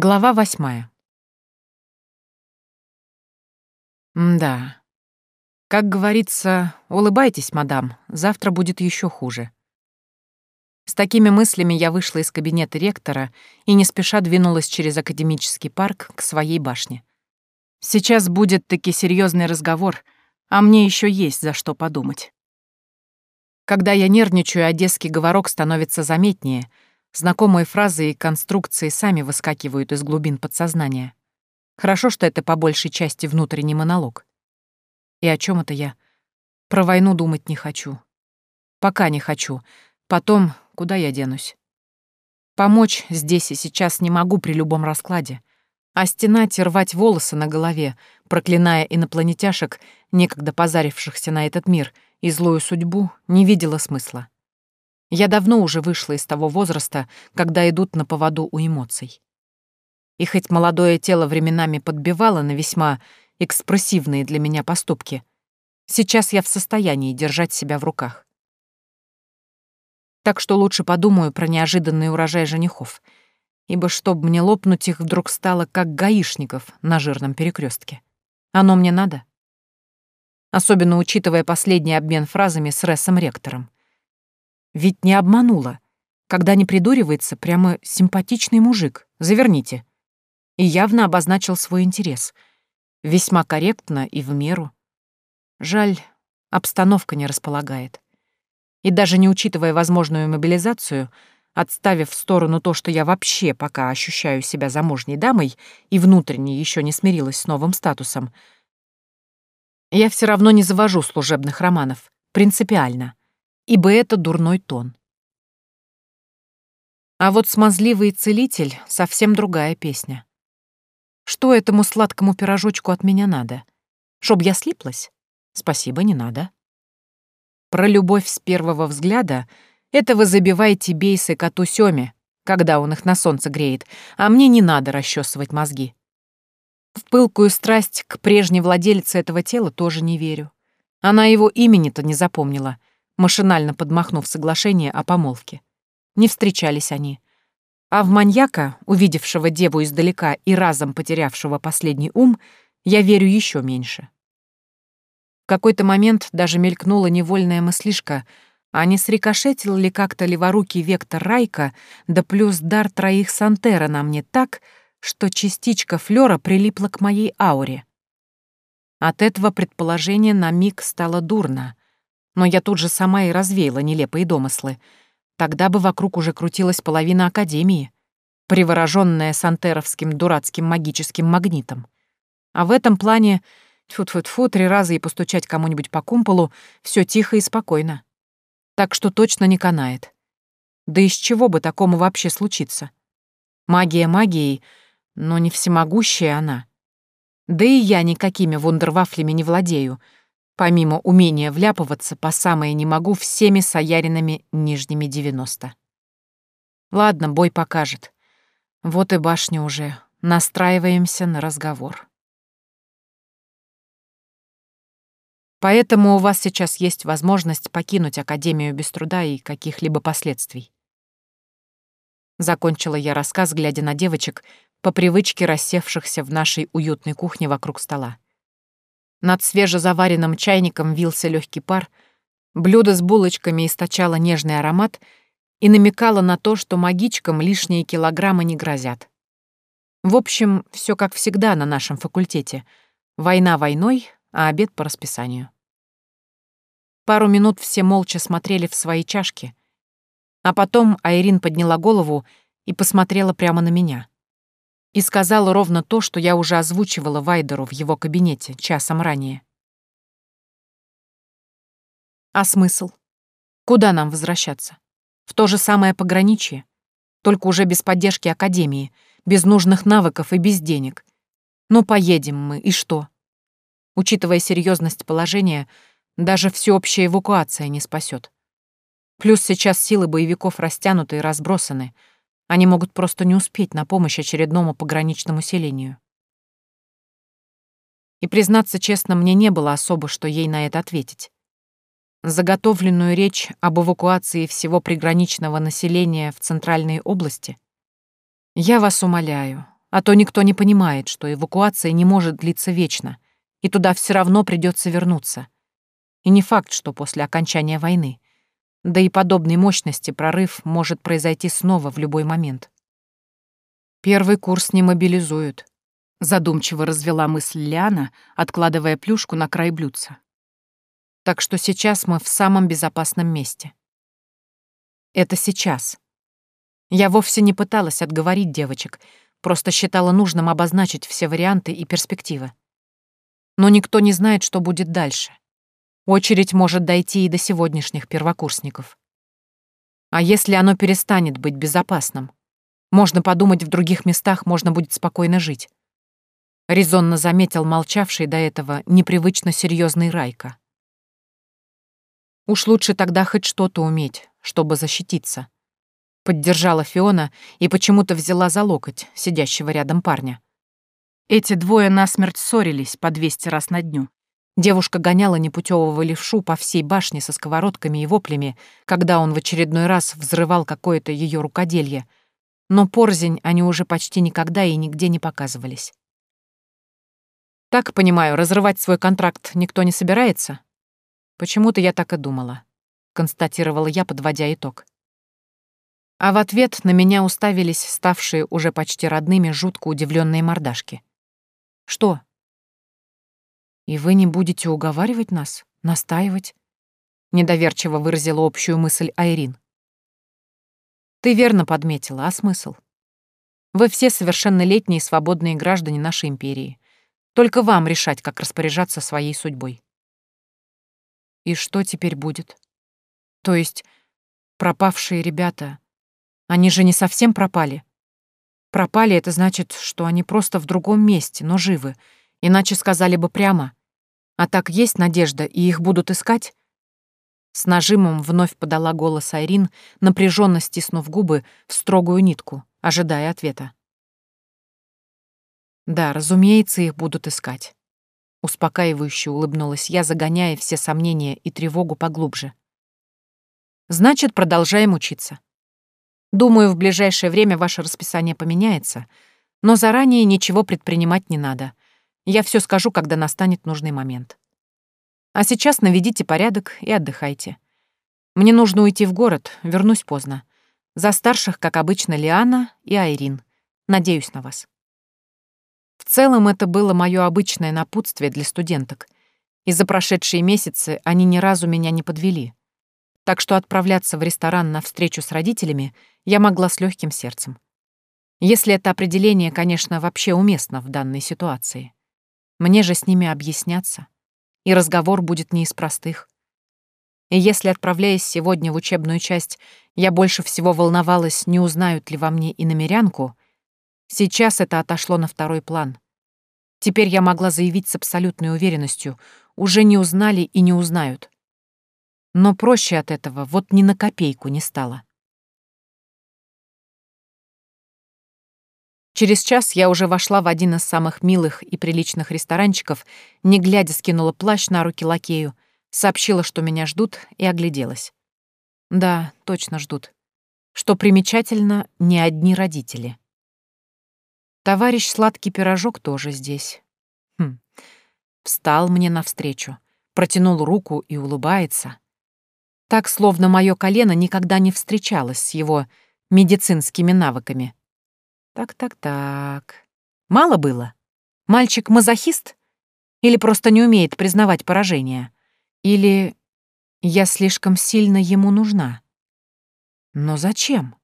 Глава восьмая. Да. Как говорится, улыбайтесь, мадам, завтра будет еще хуже. С такими мыслями я вышла из кабинета ректора и не спеша двинулась через академический парк к своей башне. Сейчас будет таки серьезный разговор, а мне еще есть за что подумать. Когда я нервничаю, одесский говорок становится заметнее — Знакомые фразы и конструкции сами выскакивают из глубин подсознания. Хорошо, что это по большей части внутренний монолог. И о чем это я? Про войну думать не хочу. Пока не хочу. Потом, куда я денусь? Помочь здесь и сейчас не могу при любом раскладе. А стенать и рвать волосы на голове, проклиная инопланетяшек, некогда позарившихся на этот мир, и злую судьбу, не видела смысла. Я давно уже вышла из того возраста, когда идут на поводу у эмоций. И хоть молодое тело временами подбивало на весьма экспрессивные для меня поступки, сейчас я в состоянии держать себя в руках. Так что лучше подумаю про неожиданный урожай женихов, ибо чтоб мне лопнуть их вдруг стало как гаишников на жирном перекрестке. Оно мне надо? Особенно учитывая последний обмен фразами с Рессом-ректором. Ведь не обманула. Когда не придуривается, прямо симпатичный мужик. Заверните. И явно обозначил свой интерес. Весьма корректно и в меру. Жаль, обстановка не располагает. И даже не учитывая возможную мобилизацию, отставив в сторону то, что я вообще пока ощущаю себя замужней дамой и внутренне еще не смирилась с новым статусом, я все равно не завожу служебных романов. Принципиально ибо это дурной тон. А вот смазливый целитель — совсем другая песня. Что этому сладкому пирожочку от меня надо? Чтоб я слиплась? Спасибо, не надо. Про любовь с первого взгляда — это вы забиваете бейсы коту Сёме, когда он их на солнце греет, а мне не надо расчесывать мозги. В пылкую страсть к прежней владельце этого тела тоже не верю. Она его имени-то не запомнила — машинально подмахнув соглашение о помолвке. Не встречались они. А в маньяка, увидевшего деву издалека и разом потерявшего последний ум, я верю еще меньше. В какой-то момент даже мелькнула невольная мыслишка, а не срикошетил ли как-то леворукий вектор Райка, да плюс дар троих Сантера на мне так, что частичка флёра прилипла к моей ауре. От этого предположения на миг стало дурно но я тут же сама и развеяла нелепые домыслы. Тогда бы вокруг уже крутилась половина Академии, привороженная сантеровским дурацким магическим магнитом. А в этом плане тьфу-тьфу-тьфу три раза и постучать кому-нибудь по кумполу все тихо и спокойно. Так что точно не канает. Да из чего бы такому вообще случиться? Магия магией, но не всемогущая она. Да и я никакими вундервафлями не владею — помимо умения вляпываться по самое не могу всеми саяринами нижними 90. Ладно, бой покажет. Вот и башня уже. Настраиваемся на разговор. Поэтому у вас сейчас есть возможность покинуть Академию без труда и каких-либо последствий. Закончила я рассказ, глядя на девочек, по привычке рассевшихся в нашей уютной кухне вокруг стола. Над свежезаваренным чайником вился легкий пар, блюдо с булочками источало нежный аромат и намекало на то, что магичкам лишние килограммы не грозят. В общем, все как всегда на нашем факультете. Война войной, а обед по расписанию. Пару минут все молча смотрели в свои чашки, а потом Айрин подняла голову и посмотрела прямо на меня и сказала ровно то, что я уже озвучивала Вайдеру в его кабинете часом ранее. А смысл? Куда нам возвращаться? В то же самое пограничье, только уже без поддержки Академии, без нужных навыков и без денег. Ну, поедем мы, и что? Учитывая серьезность положения, даже всеобщая эвакуация не спасет. Плюс сейчас силы боевиков растянуты и разбросаны — они могут просто не успеть на помощь очередному пограничному селению. И, признаться честно, мне не было особо, что ей на это ответить. Заготовленную речь об эвакуации всего приграничного населения в центральной области. Я вас умоляю, А то никто не понимает, что эвакуация не может длиться вечно, и туда все равно придется вернуться. И не факт, что после окончания войны. Да и подобной мощности прорыв может произойти снова в любой момент. Первый курс не мобилизуют. Задумчиво развела мысль Лиана, откладывая плюшку на край блюдца. Так что сейчас мы в самом безопасном месте. Это сейчас. Я вовсе не пыталась отговорить девочек, просто считала нужным обозначить все варианты и перспективы. Но никто не знает, что будет дальше. Очередь может дойти и до сегодняшних первокурсников. А если оно перестанет быть безопасным? Можно подумать, в других местах можно будет спокойно жить. Резонно заметил молчавший до этого непривычно серьезный Райка. Уж лучше тогда хоть что-то уметь, чтобы защититься. Поддержала Фиона и почему-то взяла за локоть сидящего рядом парня. Эти двое насмерть ссорились по 200 раз на дню. Девушка гоняла непутевого левшу по всей башне со сковородками и воплями, когда он в очередной раз взрывал какое-то ее рукоделье, но порзень они уже почти никогда и нигде не показывались. «Так, понимаю, разрывать свой контракт никто не собирается?» «Почему-то я так и думала», — констатировала я, подводя итог. А в ответ на меня уставились ставшие уже почти родными жутко удивленные мордашки. «Что?» «И вы не будете уговаривать нас? Настаивать?» Недоверчиво выразила общую мысль Айрин. Ты верно подметила, а смысл? Вы все совершеннолетние свободные граждане нашей империи. Только вам решать, как распоряжаться своей судьбой. И что теперь будет? То есть пропавшие ребята, они же не совсем пропали. Пропали — это значит, что они просто в другом месте, но живы, иначе сказали бы прямо. А так есть надежда, и их будут искать? С нажимом вновь подала голос Айрин, напряженно стиснув губы в строгую нитку, ожидая ответа. Да, разумеется, их будут искать. Успокаивающе улыбнулась я, загоняя все сомнения и тревогу поглубже. Значит, продолжаем учиться. Думаю, в ближайшее время ваше расписание поменяется, но заранее ничего предпринимать не надо. Я все скажу, когда настанет нужный момент. А сейчас наведите порядок и отдыхайте. Мне нужно уйти в город, вернусь поздно. За старших, как обычно, Лиана и Айрин. Надеюсь на вас. В целом, это было мое обычное напутствие для студенток. И за прошедшие месяцы они ни разу меня не подвели. Так что отправляться в ресторан на встречу с родителями я могла с легким сердцем. Если это определение, конечно, вообще уместно в данной ситуации. Мне же с ними объясняться и разговор будет не из простых. И если, отправляясь сегодня в учебную часть, я больше всего волновалась, не узнают ли во мне и намерянку, сейчас это отошло на второй план. Теперь я могла заявить с абсолютной уверенностью, уже не узнали и не узнают. Но проще от этого вот ни на копейку не стало. Через час я уже вошла в один из самых милых и приличных ресторанчиков, не глядя скинула плащ на руки лакею, сообщила, что меня ждут, и огляделась. Да, точно ждут. Что примечательно, не одни родители. Товарищ сладкий пирожок тоже здесь. Хм. Встал мне навстречу, протянул руку и улыбается. Так, словно мое колено никогда не встречалось с его медицинскими навыками. Так-так-так. Мало было? Мальчик мазохист? Или просто не умеет признавать поражение? Или я слишком сильно ему нужна? Но зачем?